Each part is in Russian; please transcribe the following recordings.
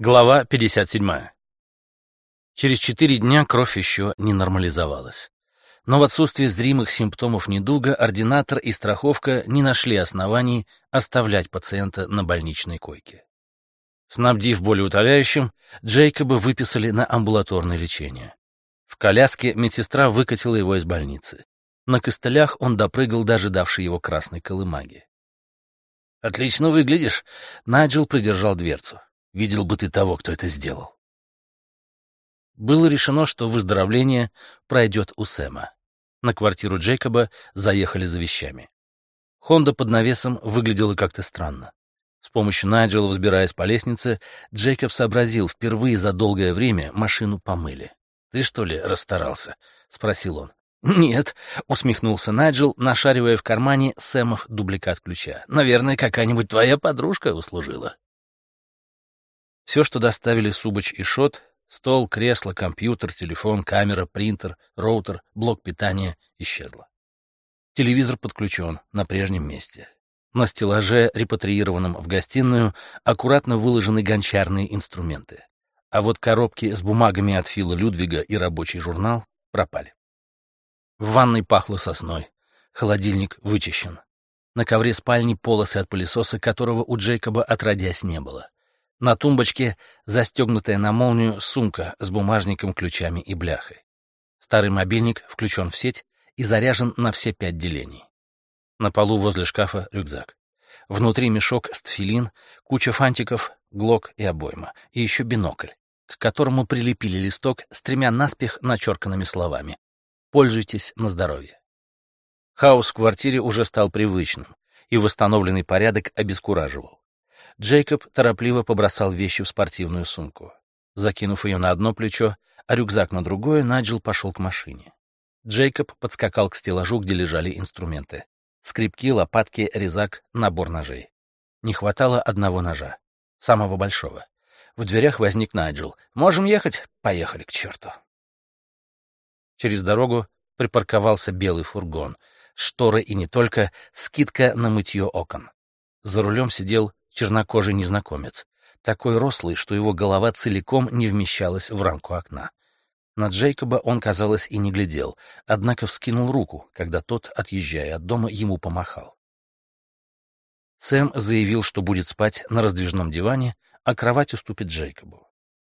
Глава 57. Через четыре дня кровь еще не нормализовалась. Но в отсутствии зримых симптомов недуга ординатор и страховка не нашли оснований оставлять пациента на больничной койке. Снабдив болеутоляющим, Джейкоба выписали на амбулаторное лечение. В коляске медсестра выкатила его из больницы. На костылях он допрыгал даже давший его красной колымаги. «Отлично выглядишь», — Найджел придержал дверцу. Видел бы ты того, кто это сделал. Было решено, что выздоровление пройдет у Сэма. На квартиру Джейкоба заехали за вещами. Хонда под навесом выглядела как-то странно. С помощью Найджела, взбираясь по лестнице, Джейкоб сообразил, впервые за долгое время машину помыли. «Ты что ли расстарался?» — спросил он. «Нет», — усмехнулся Найджел, нашаривая в кармане Сэмов дубликат ключа. «Наверное, какая-нибудь твоя подружка услужила». Все, что доставили Субач и Шот — стол, кресло, компьютер, телефон, камера, принтер, роутер, блок питания — исчезло. Телевизор подключен на прежнем месте. На стеллаже, репатриированном в гостиную, аккуратно выложены гончарные инструменты. А вот коробки с бумагами от Фила Людвига и рабочий журнал пропали. В ванной пахло сосной. Холодильник вычищен. На ковре спальни полосы от пылесоса, которого у Джейкоба отродясь не было. На тумбочке застегнутая на молнию сумка с бумажником, ключами и бляхой. Старый мобильник включен в сеть и заряжен на все пять делений. На полу возле шкафа рюкзак. Внутри мешок с тфилин, куча фантиков, глок и обойма, и еще бинокль, к которому прилепили листок с тремя наспех начерканными словами. «Пользуйтесь на здоровье». Хаос в квартире уже стал привычным, и восстановленный порядок обескураживал. Джейкоб торопливо побросал вещи в спортивную сумку. Закинув ее на одно плечо, а рюкзак на другое, Наджил пошел к машине. Джейкоб подскакал к стеллажу, где лежали инструменты. Скрипки, лопатки, резак, набор ножей. Не хватало одного ножа. Самого большого. В дверях возник Найджел. «Можем ехать?» «Поехали к черту». Через дорогу припарковался белый фургон. Шторы и не только, скидка на мытье окон. За рулем сидел чернокожий незнакомец, такой рослый, что его голова целиком не вмещалась в рамку окна. На Джейкоба он, казалось, и не глядел, однако вскинул руку, когда тот, отъезжая от дома, ему помахал. Сэм заявил, что будет спать на раздвижном диване, а кровать уступит Джейкобу.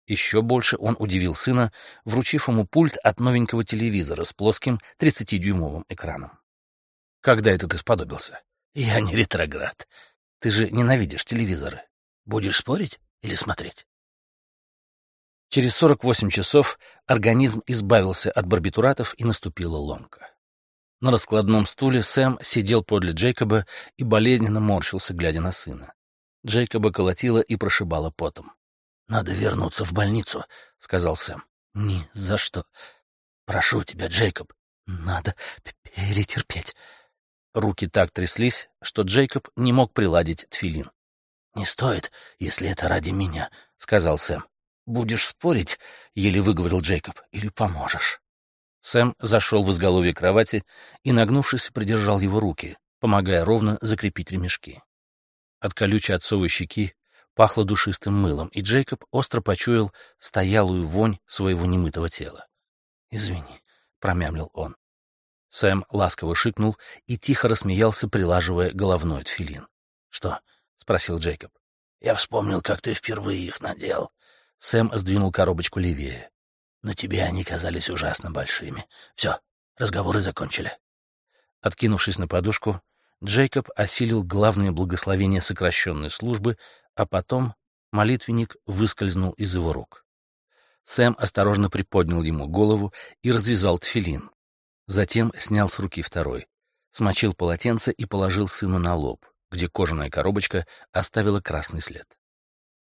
Еще больше он удивил сына, вручив ему пульт от новенького телевизора с плоским 30-дюймовым экраном. «Когда это ты сподобился?» «Я не ретроград. Ты же ненавидишь телевизоры. Будешь спорить или смотреть? Через 48 часов организм избавился от барбитуратов и наступила ломка. На раскладном стуле Сэм сидел подле Джейкоба и болезненно морщился, глядя на сына. Джейкоба колотило и прошибало потом. «Надо вернуться в больницу», — сказал Сэм. «Ни за что. Прошу тебя, Джейкоб, надо перетерпеть». Руки так тряслись, что Джейкоб не мог приладить тфилин. «Не стоит, если это ради меня», — сказал Сэм. «Будешь спорить?» — еле выговорил Джейкоб. «Или поможешь?» Сэм зашел в изголовье кровати и, нагнувшись, придержал его руки, помогая ровно закрепить ремешки. От колючей отцовой щеки пахло душистым мылом, и Джейкоб остро почуял стоялую вонь своего немытого тела. «Извини», — промямлил он. Сэм ласково шикнул и тихо рассмеялся, прилаживая головной тфилин. «Что?» — спросил Джейкоб. «Я вспомнил, как ты впервые их надел». Сэм сдвинул коробочку левее. «Но тебе они казались ужасно большими. Все, разговоры закончили». Откинувшись на подушку, Джейкоб осилил главное благословение сокращенной службы, а потом молитвенник выскользнул из его рук. Сэм осторожно приподнял ему голову и развязал тфилин. Затем снял с руки второй, смочил полотенце и положил сыну на лоб, где кожаная коробочка оставила красный след.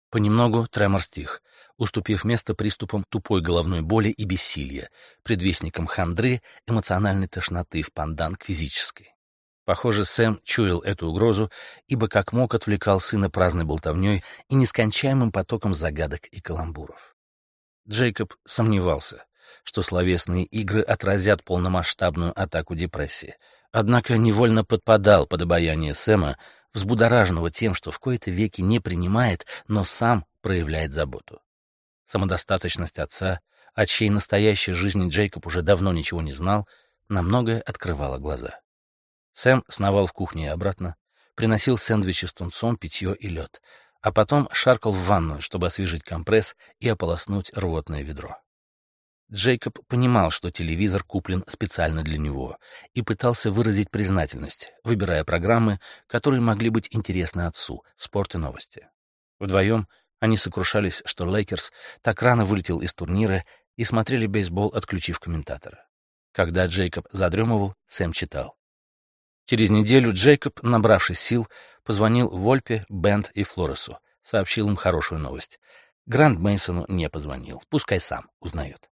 Понемногу тремор стих, уступив место приступам тупой головной боли и бессилия, предвестникам хандры, эмоциональной тошноты в пандан к физической. Похоже, Сэм чуял эту угрозу, ибо как мог отвлекал сына праздной болтовней и нескончаемым потоком загадок и каламбуров. Джейкоб сомневался, что словесные игры отразят полномасштабную атаку депрессии. однако невольно подпадал под обаяние Сэма, взбудораженного тем, что в кои-то веки не принимает, но сам проявляет заботу. Самодостаточность отца, о чьей настоящей жизни Джейкоб уже давно ничего не знал, на многое открывала глаза. Сэм сновал в кухне и обратно, приносил сэндвичи с тунцом, питье и лед, а потом шаркал в ванную, чтобы освежить компресс и ополоснуть рвотное ведро. Джейкоб понимал, что телевизор куплен специально для него, и пытался выразить признательность, выбирая программы, которые могли быть интересны отцу, спорт и новости. Вдвоем они сокрушались, что Лейкерс так рано вылетел из турнира и смотрели бейсбол, отключив комментатора. Когда Джейкоб задремывал, Сэм читал. Через неделю Джейкоб, набравшись сил, позвонил Вольпе, Бенд и Флоресу, сообщил им хорошую новость. Грант Мейсону не позвонил, пускай сам узнает.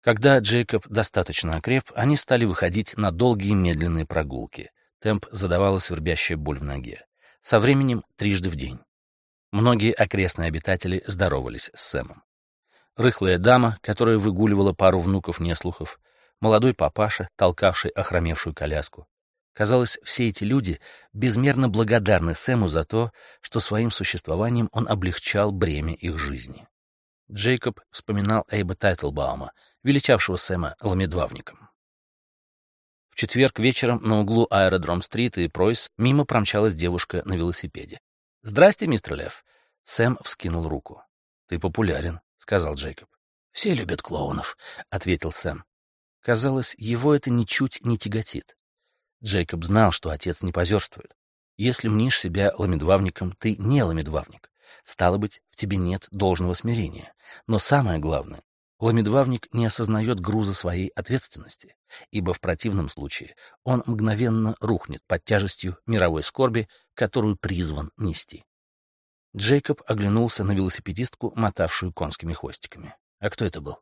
Когда Джейкоб достаточно окреп, они стали выходить на долгие медленные прогулки. Темп задавала свербящая боль в ноге. Со временем трижды в день. Многие окрестные обитатели здоровались с Сэмом. Рыхлая дама, которая выгуливала пару внуков-неслухов, молодой папаша, толкавший охромевшую коляску. Казалось, все эти люди безмерно благодарны Сэму за то, что своим существованием он облегчал бремя их жизни. Джейкоб вспоминал Эйба Тайтлбаума, величавшего Сэма ламедвавником. В четверг вечером на углу Аэродром-стрит и Пройс мимо промчалась девушка на велосипеде. «Здрасте, мистер Лев!» Сэм вскинул руку. «Ты популярен», — сказал Джейкоб. «Все любят клоунов», — ответил Сэм. Казалось, его это ничуть не тяготит. Джейкоб знал, что отец не позерствует. Если мнишь себя ламедвавником, ты не ламедвавник. Стало быть, в тебе нет должного смирения. Но самое главное, ламедвавник не осознает груза своей ответственности, ибо в противном случае он мгновенно рухнет под тяжестью мировой скорби, которую призван нести. Джейкоб оглянулся на велосипедистку, мотавшую конскими хвостиками. А кто это был?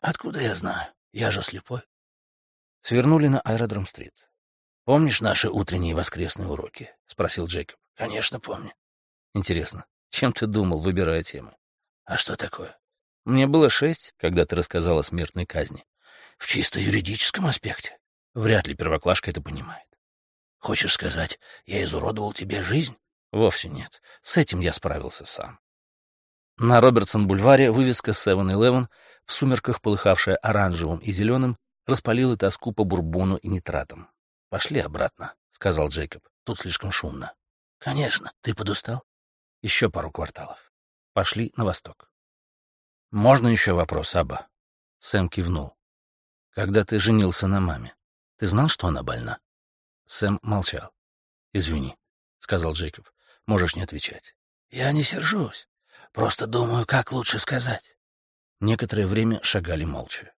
«Откуда я знаю?» Я же слепой. Свернули на Аэродром-стрит. «Помнишь наши утренние воскресные уроки?» — спросил Джейкоб. «Конечно, помню». «Интересно, чем ты думал, выбирая темы?» «А что такое?» «Мне было шесть, когда ты рассказал о смертной казни». «В чисто юридическом аспекте?» «Вряд ли первоклашка это понимает». «Хочешь сказать, я изуродовал тебе жизнь?» «Вовсе нет. С этим я справился сам». На Робертсон-бульваре вывеска 7-Eleven в сумерках, полыхавшая оранжевым и зеленым, распалила тоску по бурбону и нитратам. «Пошли обратно», — сказал Джейкоб. «Тут слишком шумно». «Конечно. Ты подустал?» «Еще пару кварталов. Пошли на восток». «Можно еще вопрос, Аба?» Сэм кивнул. «Когда ты женился на маме, ты знал, что она больна?» Сэм молчал. «Извини», — сказал Джейкоб. «Можешь не отвечать». «Я не сержусь. Просто думаю, как лучше сказать». Некоторое время шагали молча.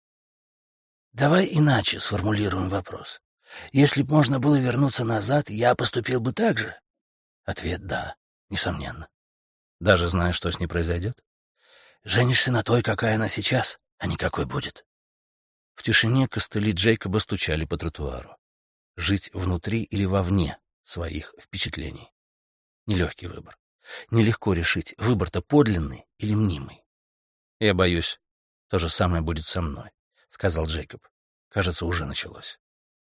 «Давай иначе сформулируем вопрос. Если б можно было вернуться назад, я поступил бы так же?» Ответ «да», несомненно. «Даже зная, что с ней произойдет?» «Женишься на той, какая она сейчас, а не какой будет». В тишине костыли Джейкоба стучали по тротуару. Жить внутри или вовне своих впечатлений. Нелегкий выбор. Нелегко решить, выбор-то подлинный или мнимый. «Я боюсь, то же самое будет со мной», — сказал Джейкоб. «Кажется, уже началось».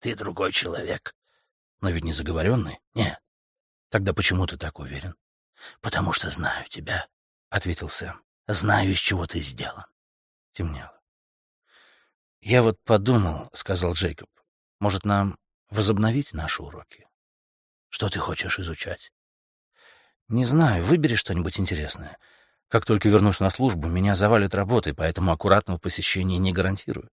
«Ты другой человек». «Но ведь не заговоренный?» «Нет». «Тогда почему ты так уверен?» «Потому что знаю тебя», — ответил Сэм. «Знаю, из чего ты сделан». Темнело. «Я вот подумал», — сказал Джейкоб, — «может, нам возобновить наши уроки?» «Что ты хочешь изучать?» «Не знаю, выбери что-нибудь интересное. Как только вернусь на службу, меня завалит работой, поэтому аккуратного посещения не гарантирую.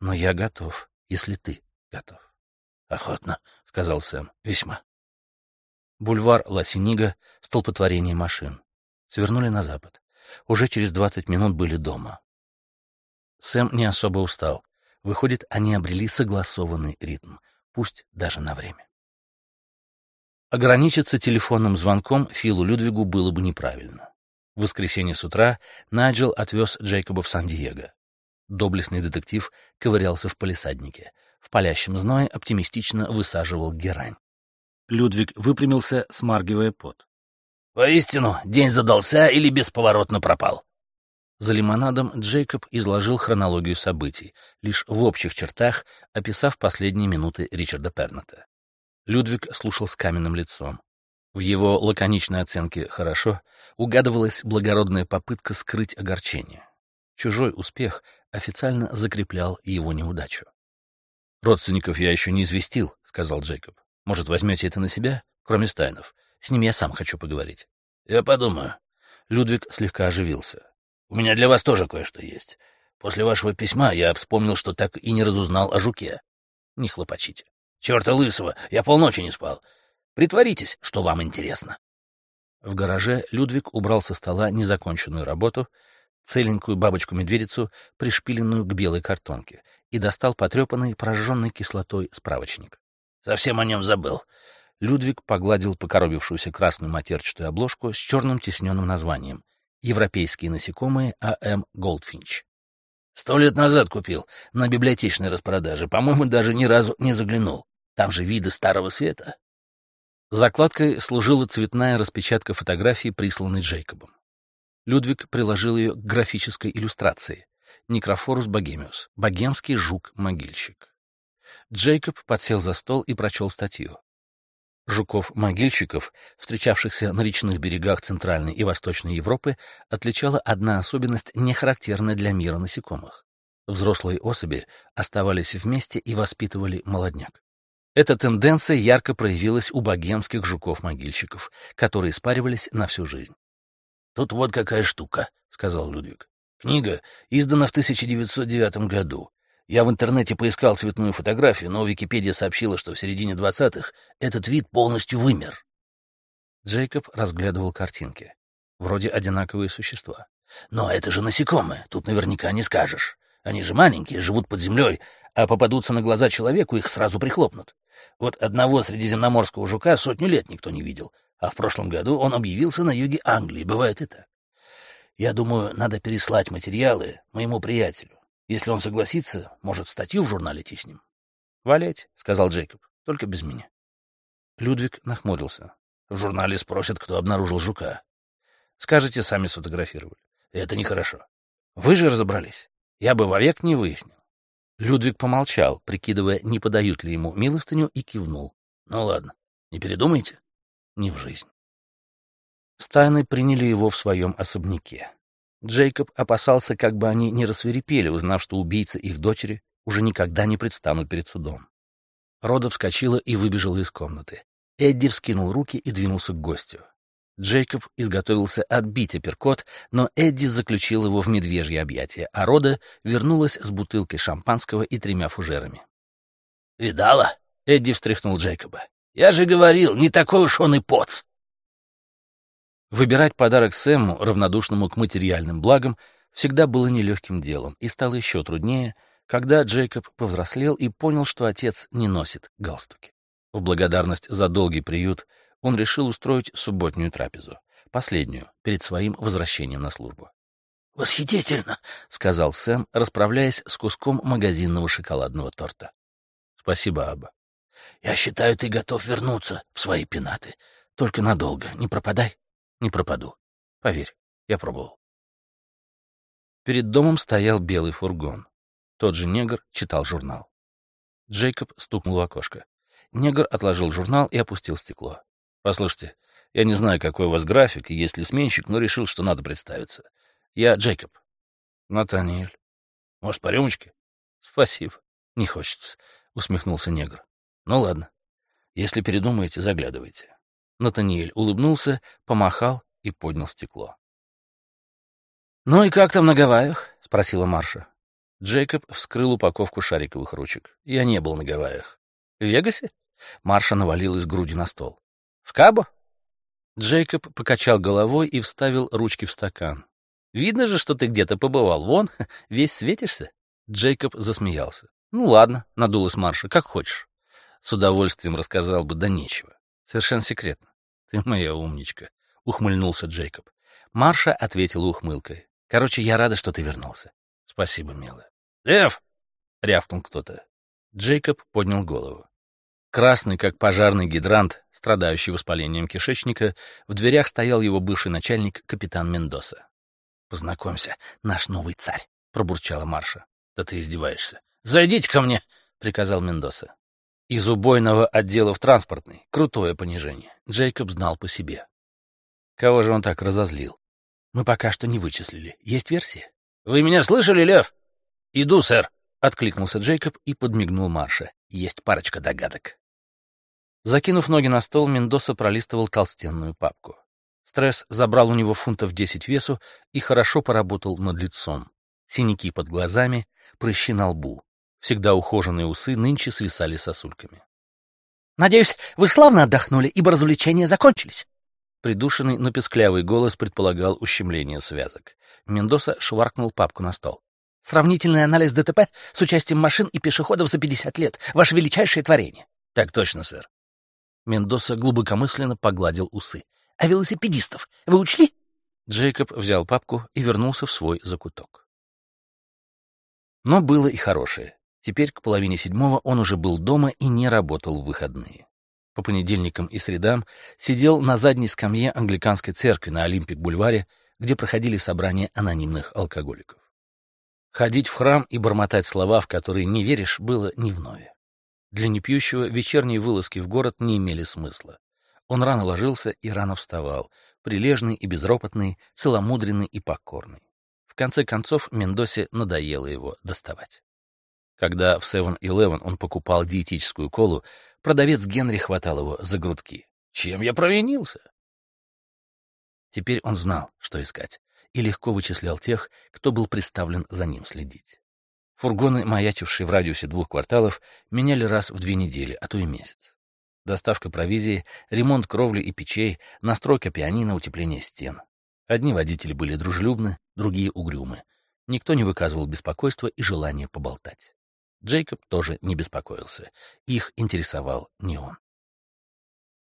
Но я готов, если ты готов. — Охотно, — сказал Сэм, — весьма. Бульвар Ла-Синига, столпотворение машин. Свернули на запад. Уже через двадцать минут были дома. Сэм не особо устал. Выходит, они обрели согласованный ритм, пусть даже на время. Ограничиться телефонным звонком Филу Людвигу было бы неправильно. В воскресенье с утра Найджел отвез Джейкоба в Сан-Диего. Доблестный детектив ковырялся в палисаднике. В палящем зное оптимистично высаживал герань. Людвиг выпрямился, смаргивая пот. «Воистину, день задался или бесповоротно пропал?» За лимонадом Джейкоб изложил хронологию событий, лишь в общих чертах описав последние минуты Ричарда Перната. Людвиг слушал с каменным лицом. В его лаконичной оценке «хорошо» угадывалась благородная попытка скрыть огорчение. Чужой успех официально закреплял его неудачу. «Родственников я еще не известил», — сказал Джейкоб. «Может, возьмете это на себя, кроме Стайнов? С ними я сам хочу поговорить». «Я подумаю». Людвиг слегка оживился. У меня для вас тоже кое-что есть. После вашего письма я вспомнил, что так и не разузнал о жуке. Не хлопочите. Черта лысого, я полночи не спал. Притворитесь, что вам интересно. В гараже Людвиг убрал со стола незаконченную работу, целенькую бабочку-медведицу, пришпиленную к белой картонке, и достал потрепанный, прожженный кислотой справочник. Совсем о нем забыл. Людвиг погладил покоробившуюся красную матерчатую обложку с черным тисненным названием — Европейские насекомые А.М. Голдфинч. Сто лет назад купил, на библиотечной распродаже. По-моему, даже ни разу не заглянул. Там же виды Старого Света. Закладкой служила цветная распечатка фотографии, присланной Джейкобом. Людвиг приложил ее к графической иллюстрации. Некрофорус богемиус. Богемский жук-могильщик. Джейкоб подсел за стол и прочел статью. Жуков-могильщиков, встречавшихся на речных берегах Центральной и Восточной Европы, отличала одна особенность, не характерная для мира насекомых. Взрослые особи оставались вместе и воспитывали молодняк. Эта тенденция ярко проявилась у богемских жуков-могильщиков, которые спаривались на всю жизнь. «Тут вот какая штука», — сказал Людвиг. «Книга издана в 1909 году. Я в интернете поискал цветную фотографию, но Википедия сообщила, что в середине двадцатых этот вид полностью вымер. Джейкоб разглядывал картинки. Вроде одинаковые существа. Но это же насекомые, тут наверняка не скажешь. Они же маленькие, живут под землей, а попадутся на глаза человеку, их сразу прихлопнут. Вот одного средиземноморского жука сотню лет никто не видел, а в прошлом году он объявился на юге Англии, бывает и так. Я думаю, надо переслать материалы моему приятелю. Если он согласится, может, статью в журнале тиснем. — Валять, — сказал Джейкоб, — только без меня. Людвиг нахмурился. — В журнале спросят, кто обнаружил жука. — Скажете, сами сфотографировали. — Это нехорошо. — Вы же разобрались. Я бы вовек не выяснил. Людвиг помолчал, прикидывая, не подают ли ему милостыню, и кивнул. — Ну ладно, не передумайте? — Не в жизнь. Стайны приняли его в своем особняке. Джейкоб опасался, как бы они не рассверепели, узнав, что убийцы их дочери уже никогда не предстанут перед судом. Рода вскочила и выбежала из комнаты. Эдди вскинул руки и двинулся к гостю. Джейкоб изготовился отбить апперкот, но Эдди заключил его в медвежье объятие, а Рода вернулась с бутылкой шампанского и тремя фужерами. «Видала?» — Эдди встряхнул Джейкоба. «Я же говорил, не такой уж он и поц!» Выбирать подарок Сэму, равнодушному к материальным благам, всегда было нелегким делом, и стало еще труднее, когда Джейкоб повзрослел и понял, что отец не носит галстуки. В благодарность за долгий приют он решил устроить субботнюю трапезу, последнюю, перед своим возвращением на службу. «Восхитительно!» — сказал Сэм, расправляясь с куском магазинного шоколадного торта. «Спасибо, Аба. Я считаю, ты готов вернуться в свои пенаты. Только надолго, не пропадай». Не пропаду. Поверь, я пробовал. Перед домом стоял белый фургон. Тот же негр читал журнал. Джейкоб стукнул в окошко. Негр отложил журнал и опустил стекло. «Послушайте, я не знаю, какой у вас график и есть ли сменщик, но решил, что надо представиться. Я Джейкоб». «Натаниэль». «Может, по рюмочке?» «Спасибо. Не хочется», — усмехнулся негр. «Ну ладно. Если передумаете, заглядывайте. Натаниэль улыбнулся, помахал и поднял стекло. «Ну и как там на Гавайях?» — спросила Марша. Джейкоб вскрыл упаковку шариковых ручек. Я не был на Гавайях. «В Вегасе?» Марша навалилась груди на стол. «В Кабо?» Джейкоб покачал головой и вставил ручки в стакан. «Видно же, что ты где-то побывал. Вон, весь светишься?» Джейкоб засмеялся. «Ну ладно», — надулась Марша, — «как хочешь». С удовольствием рассказал бы, да нечего. Совершенно секретно. Ты моя умничка, ухмыльнулся Джейкоб. Марша ответила ухмылкой. Короче, я рада, что ты вернулся. Спасибо, милая. Лев! рявкнул кто-то. Джейкоб поднял голову. Красный, как пожарный гидрант, страдающий воспалением кишечника, в дверях стоял его бывший начальник, капитан Мендоса. Познакомься, наш новый царь, пробурчала Марша. Да ты издеваешься. Зайдите ко мне, приказал Мендоса. Из убойного отдела в транспортный. Крутое понижение. Джейкоб знал по себе. Кого же он так разозлил? Мы пока что не вычислили. Есть версия? Вы меня слышали, Лев? Иду, сэр, откликнулся Джейкоб и подмигнул Марше. Есть парочка догадок. Закинув ноги на стол, Мендоса пролистывал толстенную папку. Стресс забрал у него фунтов 10 весу и хорошо поработал над лицом. Синяки под глазами, прыщи на лбу. Всегда ухоженные усы нынче свисали сосульками. «Надеюсь, вы славно отдохнули, ибо развлечения закончились». Придушенный, но песклявый голос предполагал ущемление связок. Мендоса шваркнул папку на стол. «Сравнительный анализ ДТП с участием машин и пешеходов за 50 лет. Ваше величайшее творение». «Так точно, сэр». Мендоса глубокомысленно погладил усы. «А велосипедистов вы учли?» Джейкоб взял папку и вернулся в свой закуток. Но было и хорошее. Теперь к половине седьмого он уже был дома и не работал в выходные. По понедельникам и средам сидел на задней скамье англиканской церкви на Олимпик-бульваре, где проходили собрания анонимных алкоголиков. Ходить в храм и бормотать слова, в которые не веришь, было не вновь. Для непьющего вечерние вылазки в город не имели смысла. Он рано ложился и рано вставал, прилежный и безропотный, целомудренный и покорный. В конце концов, Мендосе надоело его доставать. Когда в 7-Eleven он покупал диетическую колу, продавец Генри хватал его за грудки. «Чем я провинился?» Теперь он знал, что искать, и легко вычислял тех, кто был приставлен за ним следить. Фургоны, маячившие в радиусе двух кварталов, меняли раз в две недели, а то и месяц. Доставка провизии, ремонт кровли и печей, настройка пианино, утепление стен. Одни водители были дружелюбны, другие — угрюмы. Никто не выказывал беспокойства и желания поболтать. Джейкоб тоже не беспокоился. Их интересовал не он.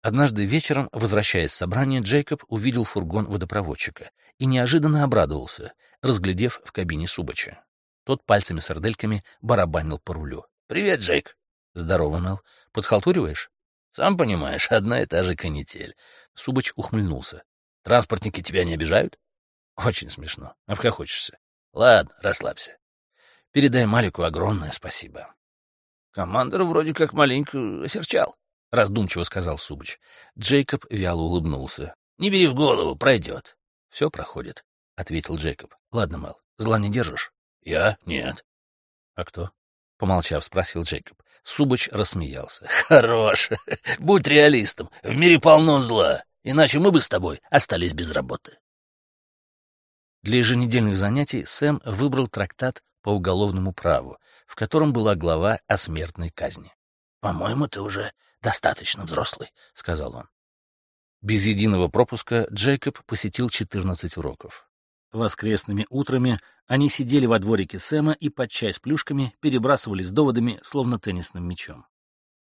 Однажды вечером, возвращаясь с собрания, Джейкоб увидел фургон водопроводчика и неожиданно обрадовался, разглядев в кабине Субача. Тот пальцами с сардельками барабанил по рулю. «Привет, Джейк!» «Здорово, Мел. Подхалтуриваешь?» «Сам понимаешь, одна и та же канитель». Субач ухмыльнулся. «Транспортники тебя не обижают?» «Очень смешно. Обхохочешься. Ладно, расслабься. Передай Малику огромное спасибо. Командор вроде как маленько осерчал, — раздумчиво сказал Субыч. Джейкоб вяло улыбнулся. — Не бери в голову, пройдет. — Все проходит, — ответил Джейкоб. — Ладно, Мэл, зла не держишь? — Я? Нет. — А кто? — помолчав, спросил Джейкоб. Субыч рассмеялся. — Хорош. Будь реалистом. В мире полно зла. Иначе мы бы с тобой остались без работы. Для еженедельных занятий Сэм выбрал трактат по уголовному праву, в котором была глава о смертной казни. «По-моему, ты уже достаточно взрослый», — сказал он. Без единого пропуска Джейкоб посетил 14 уроков. Воскресными утрами они сидели во дворике Сэма и под чай с плюшками перебрасывались доводами, словно теннисным мячом.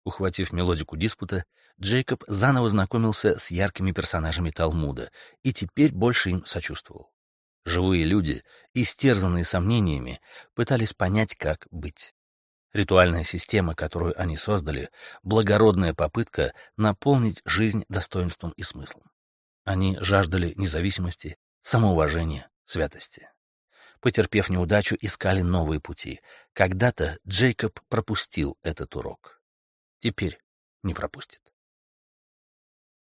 Ухватив мелодику диспута, Джейкоб заново знакомился с яркими персонажами Талмуда и теперь больше им сочувствовал. Живые люди, истерзанные сомнениями, пытались понять, как быть. Ритуальная система, которую они создали, благородная попытка наполнить жизнь достоинством и смыслом. Они жаждали независимости, самоуважения, святости. Потерпев неудачу, искали новые пути. Когда-то Джейкоб пропустил этот урок. Теперь не пропустит.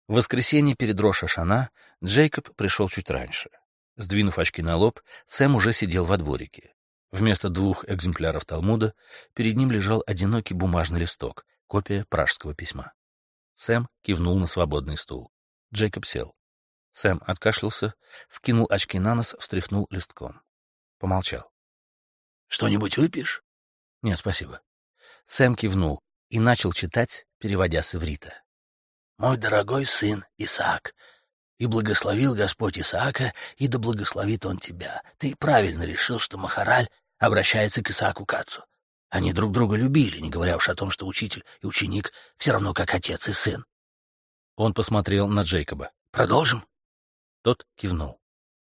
В воскресенье перед Роша Шана Джейкоб пришел чуть раньше — Сдвинув очки на лоб, Сэм уже сидел во дворике. Вместо двух экземпляров Талмуда перед ним лежал одинокий бумажный листок, копия пражского письма. Сэм кивнул на свободный стул. Джейкоб сел. Сэм откашлялся, скинул очки на нос, встряхнул листком. Помолчал. «Что-нибудь выпьешь?» «Нет, спасибо». Сэм кивнул и начал читать, переводя с иврита. «Мой дорогой сын Исаак, и благословил Господь Исаака, и да благословит он тебя. Ты правильно решил, что Махараль обращается к Исааку Кацу. Они друг друга любили, не говоря уж о том, что учитель и ученик все равно как отец и сын. Он посмотрел на Джейкоба. «Продолжим?» Тот кивнул.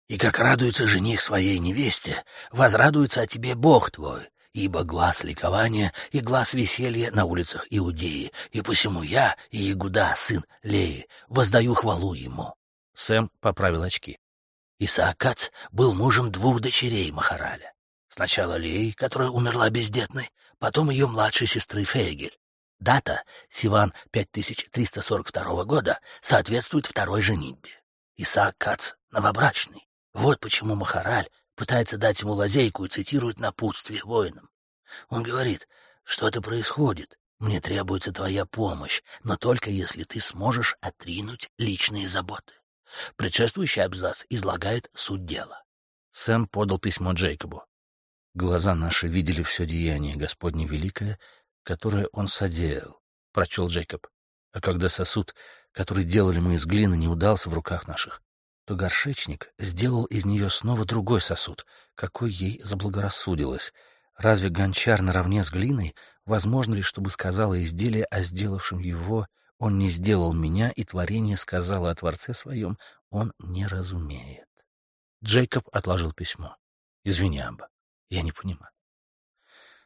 «И как радуется жених своей невесте, возрадуется о тебе Бог твой, ибо глаз ликования и глаз веселья на улицах Иудеи, и посему я, и Игуда, сын Леи, воздаю хвалу ему. Сэм поправил очки. Исаак Кац был мужем двух дочерей Махараля. Сначала Леи, которая умерла бездетной, потом ее младшей сестры Фейгель. Дата, Сиван 5342 года, соответствует второй женитьбе. Исаак новобрачный. Вот почему Махараль пытается дать ему лазейку и цитирует напутствие воинам. Он говорит, что-то происходит, мне требуется твоя помощь, но только если ты сможешь отринуть личные заботы. Предшествующий абзац излагает суть дела. Сэм подал письмо Джейкобу. Глаза наши видели все деяние Господне Великое, которое он содеял, — прочел Джейкоб. А когда сосуд, который делали мы из глины, не удался в руках наших, то горшечник сделал из нее снова другой сосуд, какой ей заблагорассудилось. Разве гончар наравне с глиной, возможно ли, чтобы сказала изделие о сделавшем его, он не сделал меня, и творение сказала о Творце своем, он не разумеет. Джейкоб отложил письмо. Извини, Амба, я не понимаю.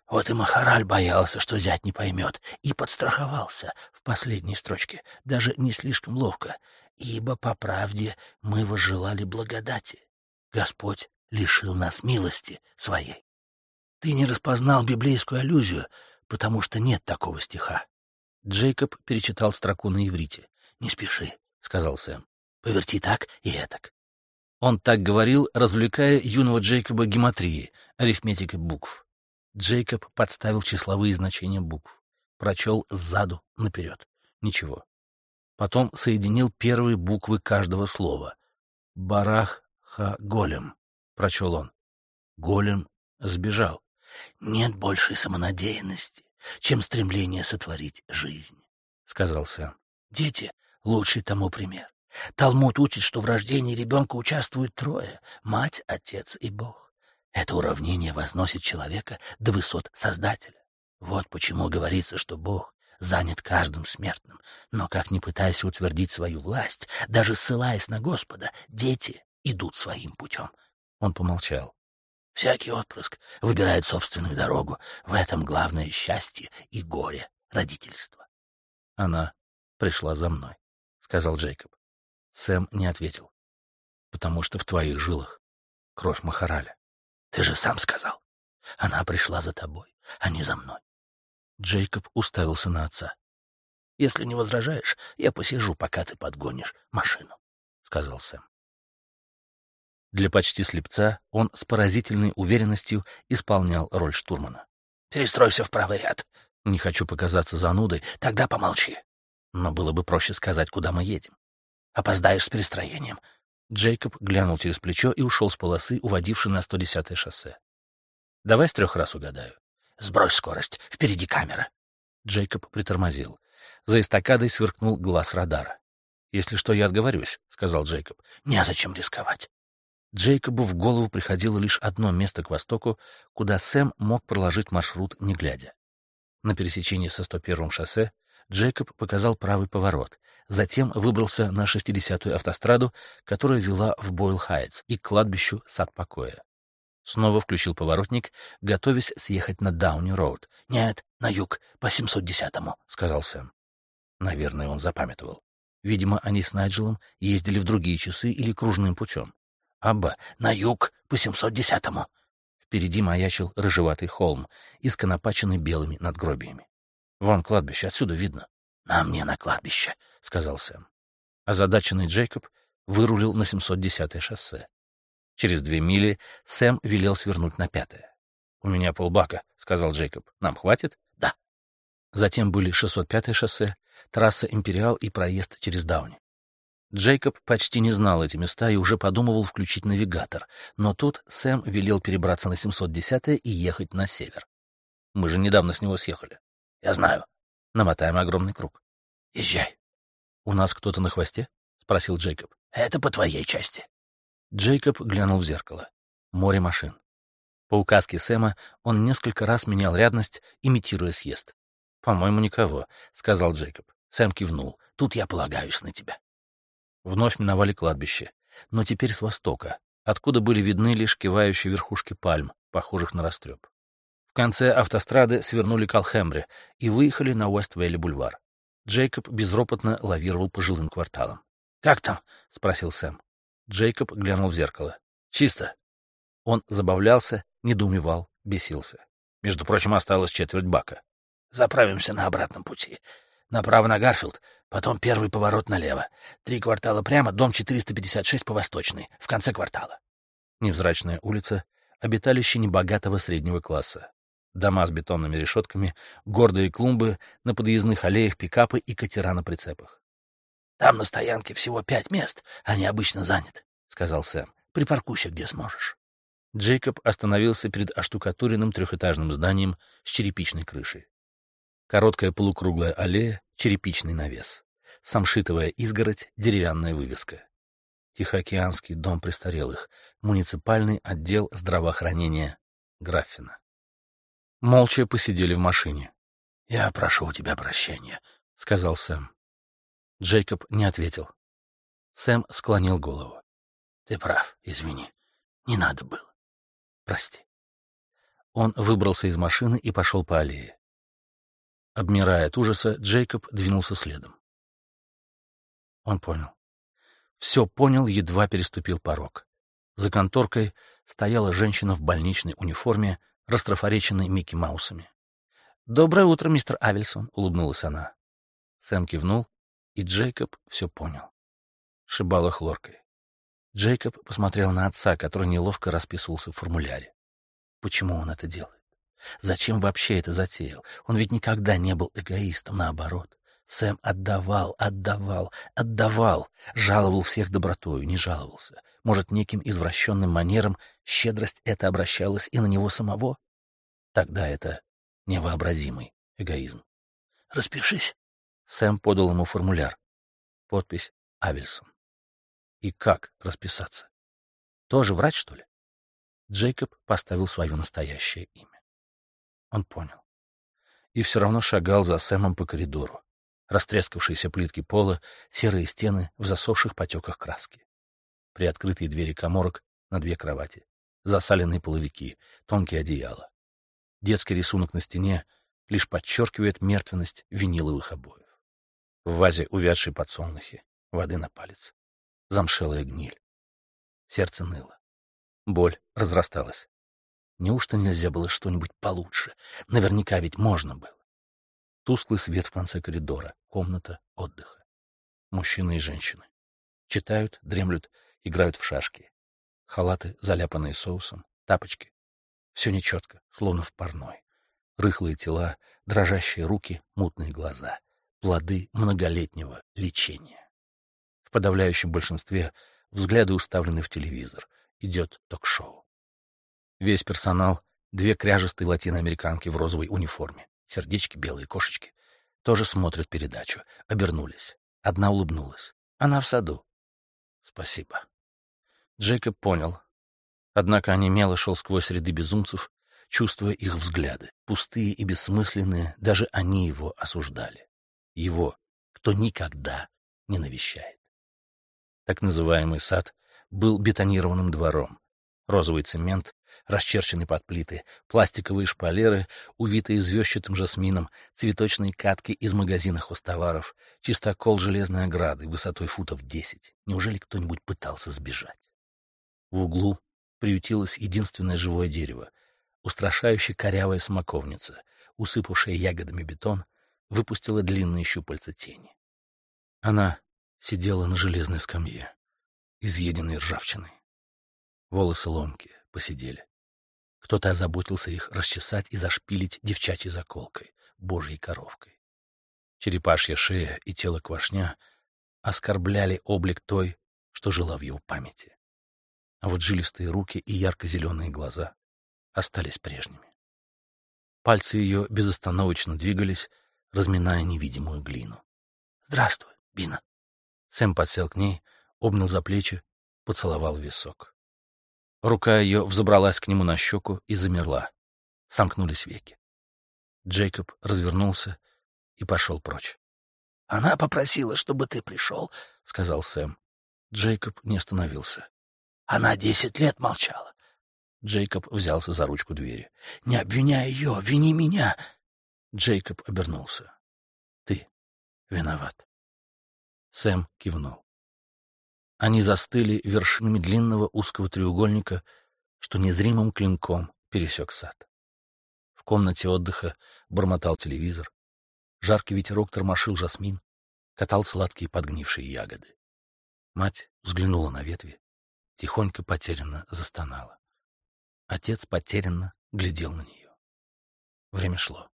Вот и Махараль боялся, что зять не поймет, и подстраховался в последней строчке, даже не слишком ловко, ибо, по правде, мы возжелали благодати. Господь лишил нас милости своей. Ты не распознал библейскую аллюзию, потому что нет такого стиха. Джейкоб перечитал строку на иврите. «Не спеши», — сказал Сэм. «Поверти так и этак». Он так говорил, развлекая юного Джейкоба гематрией, арифметикой букв. Джейкоб подставил числовые значения букв. Прочел сзаду наперед. Ничего. Потом соединил первые буквы каждого слова. «Барах-ха-голем», — прочел он. Голем сбежал. «Нет большей самонадеянности, чем стремление сотворить жизнь», — сказал Сэм. «Дети — лучший тому пример. Талмуд учит, что в рождении ребенка участвуют трое — мать, отец и Бог. Это уравнение возносит человека до высот Создателя. Вот почему говорится, что Бог занят каждым смертным. Но как ни пытаясь утвердить свою власть, даже ссылаясь на Господа, дети идут своим путем. Он помолчал. Всякий отпрыск выбирает собственную дорогу. В этом главное счастье и горе родительства. Она пришла за мной, — сказал Джейкоб. Сэм не ответил. Потому что в твоих жилах кровь Махараля. Ты же сам сказал. Она пришла за тобой, а не за мной. Джейкоб уставился на отца. «Если не возражаешь, я посижу, пока ты подгонишь машину», — сказал Сэм. Для почти слепца он с поразительной уверенностью исполнял роль штурмана. «Перестройся в правый ряд». «Не хочу показаться занудой, тогда помолчи». Но было бы проще сказать, куда мы едем. «Опоздаешь с перестроением». Джейкоб глянул через плечо и ушел с полосы, уводившей на 110-е шоссе. «Давай с трех раз угадаю». «Сбрось скорость, впереди камера». Джейкоб притормозил. За эстакадой сверкнул глаз радара. «Если что, я отговорюсь», — сказал Джейкоб. «Незачем рисковать». Джейкобу в голову приходило лишь одно место к востоку, куда Сэм мог проложить маршрут, не глядя. На пересечении со 101-м шоссе Джейкоб показал правый поворот, затем выбрался на 60-ю автостраду, которая вела в Бойл-Хайтс и к кладбищу Сад Покоя. Снова включил поворотник, готовясь съехать на Дауни-Роуд. «Нет, на юг, по 710-му», — сказал Сэм. Наверное, он запамятовал. Видимо, они с Найджелом ездили в другие часы или кружным путем. Абба, на юг, по 710-му. Впереди маячил рыжеватый холм, исконопаченный белыми надгробиями. Вон кладбище, отсюда видно. — Нам не на кладбище, — сказал Сэм. Озадаченный Джейкоб вырулил на 710-е шоссе. Через две мили Сэм велел свернуть на пятое. «У меня полбака», — сказал Джейкоб. «Нам хватит?» «Да». Затем были 605-е шоссе, трасса «Империал» и проезд через Дауни. Джейкоб почти не знал эти места и уже подумывал включить навигатор, но тут Сэм велел перебраться на 710 и ехать на север. Мы же недавно с него съехали. Я знаю. Намотаем огромный круг. Езжай. У нас кто-то на хвосте? Спросил Джейкоб. Это по твоей части. Джейкоб глянул в зеркало. Море машин. По указке Сэма он несколько раз менял рядность, имитируя съезд. «По-моему, никого», — сказал Джейкоб. Сэм кивнул. «Тут я полагаюсь на тебя». Вновь миновали кладбище, но теперь с востока, откуда были видны лишь кивающие верхушки пальм, похожих на растреп. В конце автострады свернули к Алхембре и выехали на Уэст-Вэлли-бульвар. Джейкоб безропотно лавировал по жилым кварталам. «Как там?» — спросил Сэм. Джейкоб глянул в зеркало. «Чисто». Он забавлялся, недоумевал, бесился. Между прочим, осталось четверть бака. «Заправимся на обратном пути. Направо на Гарфилд, потом первый поворот налево. Три квартала прямо, дом 456 по восточной, в конце квартала». Невзрачная улица, обиталище небогатого среднего класса. Дома с бетонными решетками, гордые клумбы, на подъездных аллеях пикапы и катера на прицепах. «Там на стоянке всего пять мест, они обычно заняты», — сказал Сэм. «Припаркуйся, где сможешь». Джейкоб остановился перед оштукатуренным трехэтажным зданием с черепичной крышей. Короткая полукруглая аллея, черепичный навес. Самшитовая изгородь, деревянная вывеска. Тихоокеанский дом престарелых, муниципальный отдел здравоохранения Граффина. Молча посидели в машине. «Я прошу у тебя прощения», — сказал Сэм. Джейкоб не ответил. Сэм склонил голову. «Ты прав, извини. Не надо было. Прости». Он выбрался из машины и пошел по аллее. Обмирая от ужаса, Джейкоб двинулся следом. Он понял. Все понял, едва переступил порог. За конторкой стояла женщина в больничной униформе, растрафореченной Микки Маусами. «Доброе утро, мистер Авельсон», — улыбнулась она. Сэм кивнул, и Джейкоб все понял. Шибала хлоркой. Джейкоб посмотрел на отца, который неловко расписывался в формуляре. Почему он это делает? Зачем вообще это затеял? Он ведь никогда не был эгоистом, наоборот. Сэм отдавал, отдавал, отдавал, жаловал всех добротою, не жаловался. Может, неким извращенным манером щедрость эта обращалась и на него самого? Тогда это невообразимый эгоизм. «Распишись». Сэм подал ему формуляр. Подпись «Авельсон». И как расписаться? Тоже врать, что ли? Джейкоб поставил свое настоящее имя. Он понял. И все равно шагал за Сэмом по коридору растрескавшиеся плитки пола, серые стены в засохших потеках краски. Приоткрытые двери коморок на две кровати, засаленные половики, тонкие одеяла. Детский рисунок на стене лишь подчеркивает мертвенность виниловых обоев. В вазе увядшие подсолнухи, воды на палец, замшелая гниль. Сердце ныло. Боль разрасталась. Неужто нельзя было что-нибудь получше? Наверняка ведь можно было. Тусклый свет в конце коридора, комната отдыха. Мужчины и женщины. Читают, дремлют, играют в шашки. Халаты, заляпанные соусом, тапочки. Все нечетко, словно в парной. Рыхлые тела, дрожащие руки, мутные глаза. Плоды многолетнего лечения. В подавляющем большинстве взгляды уставлены в телевизор. Идет ток-шоу. Весь персонал — две кряжестые латиноамериканки в розовой униформе сердечки, белые кошечки, тоже смотрят передачу, обернулись. Одна улыбнулась. Она в саду. Спасибо. Джейкоб понял. Однако онемело шел сквозь ряды безумцев, чувствуя их взгляды, пустые и бессмысленные, даже они его осуждали. Его, кто никогда не навещает. Так называемый сад был бетонированным двором. Розовый цемент, расчерченный под плиты, пластиковые шпалеры, увитые звездчатым жасмином, цветочные катки из магазина хостоваров, чистокол железной ограды высотой футов десять. Неужели кто-нибудь пытался сбежать? В углу приютилось единственное живое дерево, устрашающе корявая смоковница, усыпавшая ягодами бетон, выпустила длинные щупальца тени. Она сидела на железной скамье, изъеденной ржавчиной. Волосы ломкие, посидели. Кто-то озаботился их расчесать и зашпилить девчачьей заколкой, божьей коровкой. Черепашья шея и тело квашня оскорбляли облик той, что жила в его памяти. А вот жилистые руки и ярко-зеленые глаза остались прежними. Пальцы ее безостановочно двигались, разминая невидимую глину. «Здравствуй, Бина!» Сэм подсел к ней, обнял за плечи, поцеловал висок. Рука ее взобралась к нему на щеку и замерла. Сомкнулись веки. Джейкоб развернулся и пошел прочь. — Она попросила, чтобы ты пришел, — сказал Сэм. Джейкоб не остановился. — Она десять лет молчала. Джейкоб взялся за ручку двери. — Не обвиняй ее, вини меня. Джейкоб обернулся. — Ты виноват. Сэм кивнул. Они застыли вершинами длинного узкого треугольника, что незримым клинком пересек сад. В комнате отдыха бормотал телевизор. Жаркий ветерок тормошил жасмин, катал сладкие подгнившие ягоды. Мать взглянула на ветви, тихонько потерянно застонала. Отец потерянно глядел на нее. Время шло.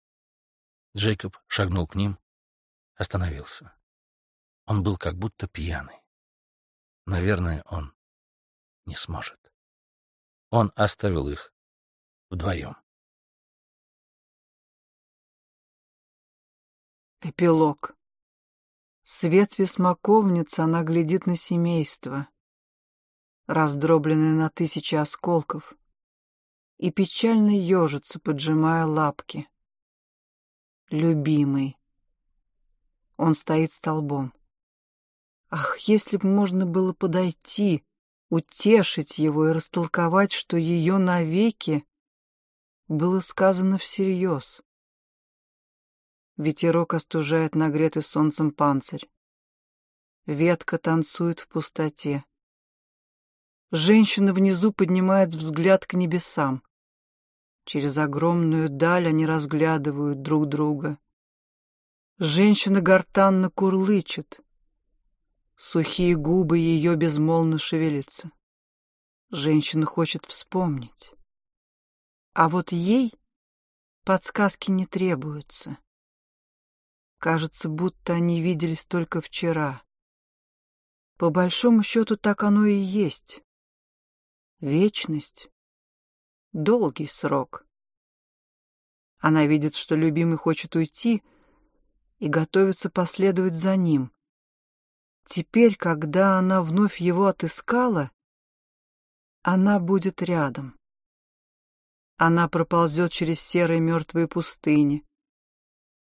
Джейкоб шагнул к ним, остановился. Он был как будто пьяный. Наверное, он не сможет. Он оставил их вдвоем. Эпилог. С ветви смоковницы она глядит на семейство, раздробленное на тысячи осколков, и печально ежится, поджимая лапки. Любимый. Он стоит столбом. Ах, если б можно было подойти, утешить его и растолковать, что ее навеки было сказано всерьез. Ветерок остужает нагретый солнцем панцирь. Ветка танцует в пустоте. Женщина внизу поднимает взгляд к небесам. Через огромную даль они разглядывают друг друга. Женщина гортанно курлычет. Сухие губы ее безмолвно шевелятся. Женщина хочет вспомнить. А вот ей подсказки не требуются. Кажется, будто они виделись только вчера. По большому счету так оно и есть. Вечность — долгий срок. Она видит, что любимый хочет уйти — и готовится последовать за ним. Теперь, когда она вновь его отыскала, она будет рядом. Она проползет через серые мертвые пустыни,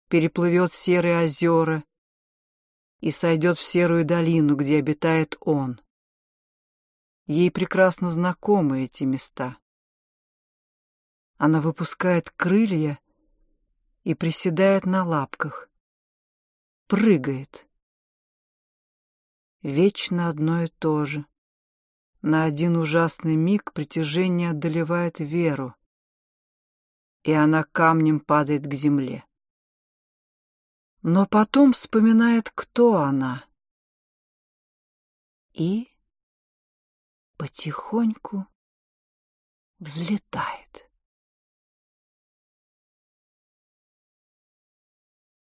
переплывет серые озера и сойдет в серую долину, где обитает он. Ей прекрасно знакомы эти места. Она выпускает крылья и приседает на лапках прыгает. Вечно одно и то же. На один ужасный миг притяжение одолевает веру, и она камнем падает к земле. Но потом вспоминает, кто она. И потихоньку взлетает.